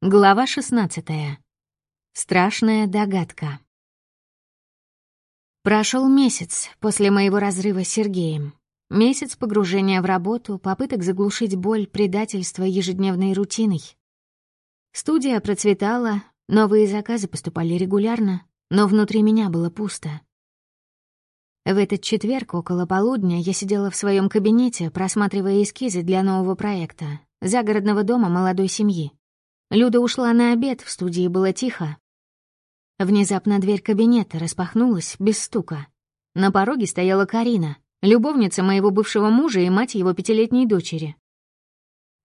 Глава 16. Страшная догадка. Прошел месяц после моего разрыва с Сергеем. Месяц погружения в работу, попыток заглушить боль, предательство ежедневной рутиной. Студия процветала, новые заказы поступали регулярно, но внутри меня было пусто. В этот четверг около полудня я сидела в своем кабинете, просматривая эскизы для нового проекта — загородного дома молодой семьи. Люда ушла на обед, в студии было тихо. Внезапно дверь кабинета распахнулась без стука. На пороге стояла Карина, любовница моего бывшего мужа и мать его пятилетней дочери.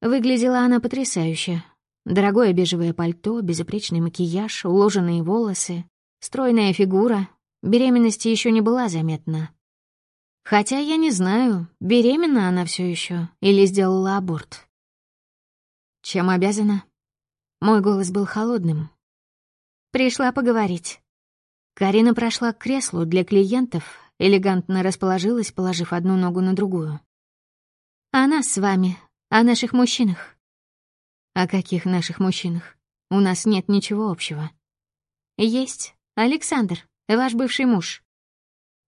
Выглядела она потрясающе. Дорогое бежевое пальто, безупречный макияж, уложенные волосы, стройная фигура. Беременности еще не была заметна. Хотя я не знаю, беременна она все еще или сделала аборт. Чем обязана? Мой голос был холодным. Пришла поговорить. Карина прошла к креслу для клиентов, элегантно расположилась, положив одну ногу на другую. «О нас с вами, о наших мужчинах». «О каких наших мужчинах? У нас нет ничего общего». «Есть. Александр, ваш бывший муж».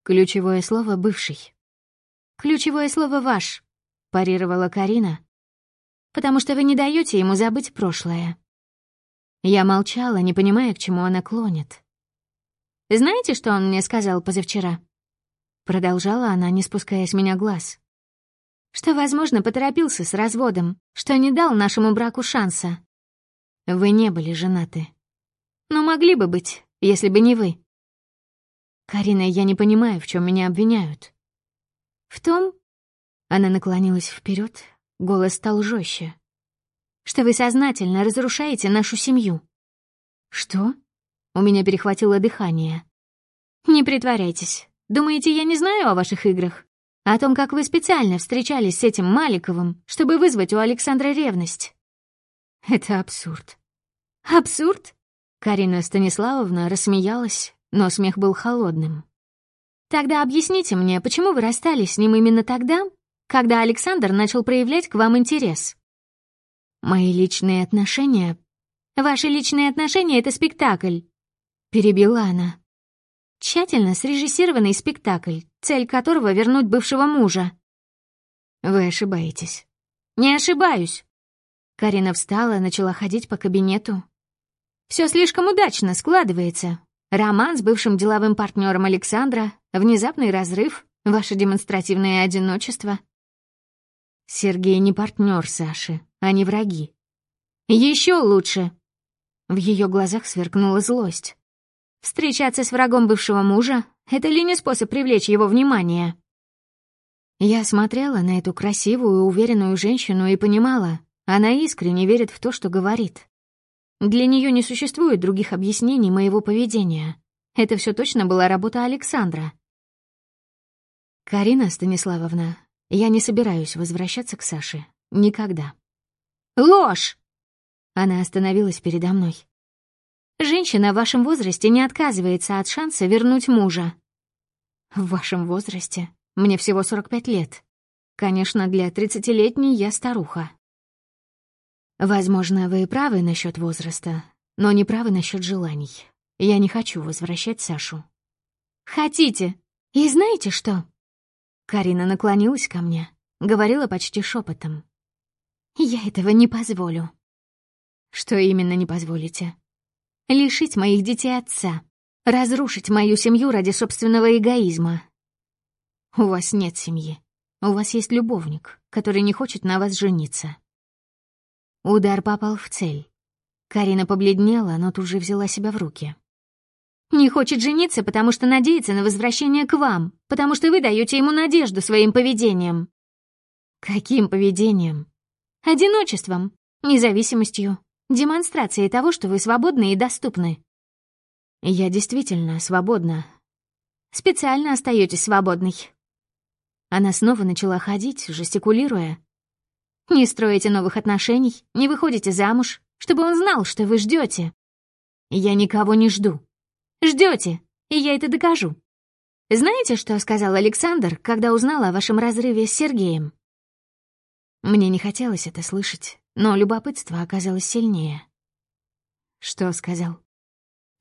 Ключевое слово «бывший». «Ключевое слово «ваш», — парировала Карина, «потому что вы не даете ему забыть прошлое». Я молчала, не понимая, к чему она клонит. «Знаете, что он мне сказал позавчера?» Продолжала она, не спуская с меня глаз. «Что, возможно, поторопился с разводом, что не дал нашему браку шанса. Вы не были женаты. Но могли бы быть, если бы не вы. Карина, я не понимаю, в чем меня обвиняют. В том...» Она наклонилась вперед, голос стал жестче что вы сознательно разрушаете нашу семью». «Что?» У меня перехватило дыхание. «Не притворяйтесь. Думаете, я не знаю о ваших играх? О том, как вы специально встречались с этим Маликовым, чтобы вызвать у Александра ревность?» «Это абсурд». «Абсурд?» Карина Станиславовна рассмеялась, но смех был холодным. «Тогда объясните мне, почему вы расстались с ним именно тогда, когда Александр начал проявлять к вам интерес?» Мои личные отношения... Ваши личные отношения — это спектакль. Перебила она. Тщательно срежиссированный спектакль, цель которого — вернуть бывшего мужа. Вы ошибаетесь. Не ошибаюсь. Карина встала, начала ходить по кабинету. Все слишком удачно складывается. Роман с бывшим деловым партнером Александра, внезапный разрыв, ваше демонстративное одиночество. Сергей не партнер Саши, а не враги. Еще лучше. В ее глазах сверкнула злость. Встречаться с врагом бывшего мужа — это ли не способ привлечь его внимание? Я смотрела на эту красивую, уверенную женщину и понимала, она искренне верит в то, что говорит. Для нее не существует других объяснений моего поведения. Это все точно была работа Александра. «Карина Станиславовна, я не собираюсь возвращаться к Саше. Никогда». Ложь!» Она остановилась передо мной. «Женщина в вашем возрасте не отказывается от шанса вернуть мужа». «В вашем возрасте? Мне всего 45 лет. Конечно, для тридцатилетней я старуха». «Возможно, вы правы насчет возраста, но не правы насчет желаний. Я не хочу возвращать Сашу». «Хотите? И знаете что?» Карина наклонилась ко мне, говорила почти шепотом. Я этого не позволю. Что именно не позволите? Лишить моих детей отца, разрушить мою семью ради собственного эгоизма. У вас нет семьи. У вас есть любовник, который не хочет на вас жениться. Удар попал в цель. Карина побледнела, но тут же взяла себя в руки. «Не хочет жениться, потому что надеется на возвращение к вам, потому что вы даете ему надежду своим поведением». «Каким поведением?» Одиночеством, независимостью, демонстрацией того, что вы свободны и доступны. Я действительно свободна. Специально остаетесь свободной. Она снова начала ходить, жестикулируя. Не строите новых отношений, не выходите замуж, чтобы он знал, что вы ждете. Я никого не жду. Ждете, и я это докажу. Знаете, что сказал Александр, когда узнал о вашем разрыве с Сергеем? Мне не хотелось это слышать, но любопытство оказалось сильнее. Что сказал?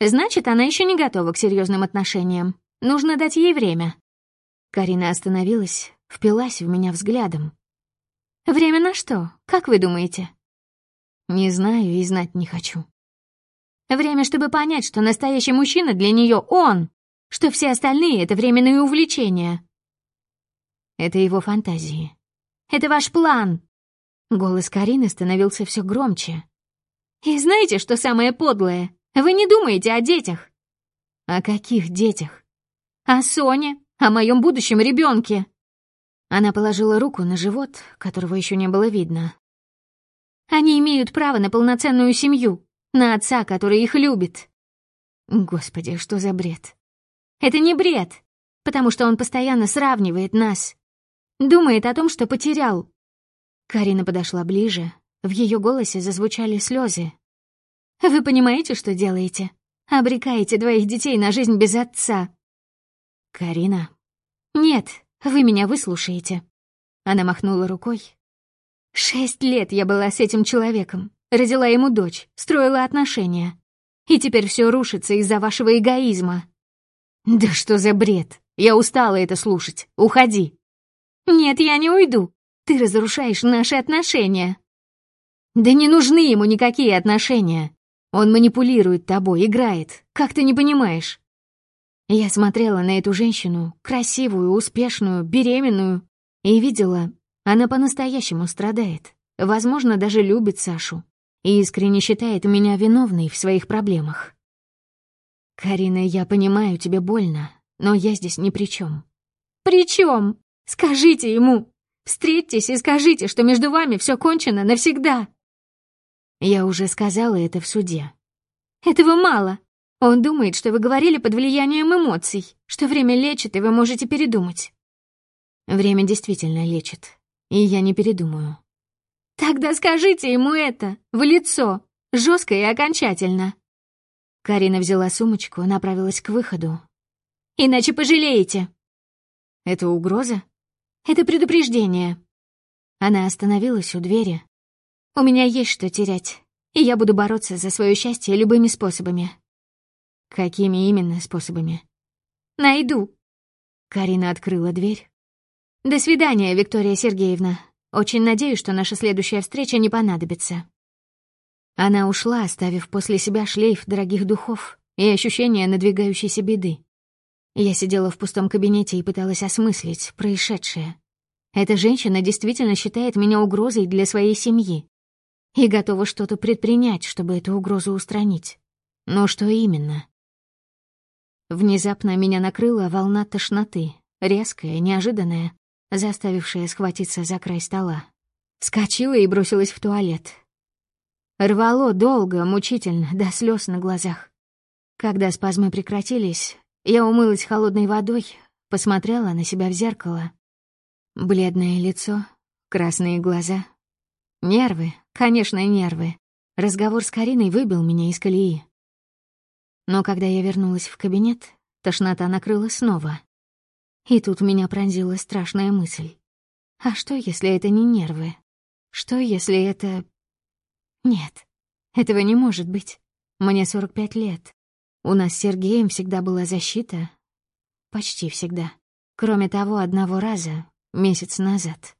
Значит, она еще не готова к серьезным отношениям. Нужно дать ей время. Карина остановилась, впилась в меня взглядом. Время на что? Как вы думаете? Не знаю и знать не хочу. Время, чтобы понять, что настоящий мужчина для нее он, что все остальные — это временные увлечения. Это его фантазии. Это ваш план. Голос Карины становился все громче. И знаете, что самое подлое? Вы не думаете о детях. О каких детях? О Соне, о моем будущем ребенке. Она положила руку на живот, которого еще не было видно. Они имеют право на полноценную семью, на отца, который их любит. Господи, что за бред? Это не бред, потому что он постоянно сравнивает нас. Думает о том, что потерял. Карина подошла ближе. В ее голосе зазвучали слезы. «Вы понимаете, что делаете? Обрекаете двоих детей на жизнь без отца». «Карина?» «Нет, вы меня выслушаете». Она махнула рукой. «Шесть лет я была с этим человеком. Родила ему дочь, строила отношения. И теперь все рушится из-за вашего эгоизма». «Да что за бред? Я устала это слушать. Уходи». «Нет, я не уйду. Ты разрушаешь наши отношения». «Да не нужны ему никакие отношения. Он манипулирует тобой, играет. Как ты не понимаешь?» Я смотрела на эту женщину, красивую, успешную, беременную, и видела, она по-настоящему страдает. Возможно, даже любит Сашу и искренне считает меня виновной в своих проблемах. «Карина, я понимаю, тебе больно, но я здесь ни при чем. «При чем? Скажите ему! Встретьтесь и скажите, что между вами все кончено навсегда!» Я уже сказала это в суде. «Этого мало. Он думает, что вы говорили под влиянием эмоций, что время лечит, и вы можете передумать». Время действительно лечит, и я не передумаю. «Тогда скажите ему это, в лицо, жестко и окончательно». Карина взяла сумочку, направилась к выходу. «Иначе пожалеете». «Это угроза?» «Это предупреждение». Она остановилась у двери. «У меня есть что терять, и я буду бороться за свое счастье любыми способами». «Какими именно способами?» «Найду». Карина открыла дверь. «До свидания, Виктория Сергеевна. Очень надеюсь, что наша следующая встреча не понадобится». Она ушла, оставив после себя шлейф дорогих духов и ощущение надвигающейся беды. Я сидела в пустом кабинете и пыталась осмыслить происшедшее. Эта женщина действительно считает меня угрозой для своей семьи и готова что-то предпринять, чтобы эту угрозу устранить. Но что именно? Внезапно меня накрыла волна тошноты, резкая, неожиданная, заставившая схватиться за край стола. Скочила и бросилась в туалет. Рвало долго, мучительно, до слез на глазах. Когда спазмы прекратились, я умылась холодной водой, посмотрела на себя в зеркало. Бледное лицо, красные глаза. Нервы, конечно, нервы. Разговор с Кариной выбил меня из колеи. Но когда я вернулась в кабинет, тошнота накрыла снова. И тут меня пронзила страшная мысль. А что, если это не нервы? Что, если это... Нет, этого не может быть. Мне 45 лет. У нас с Сергеем всегда была защита. Почти всегда. Кроме того одного раза, месяц назад.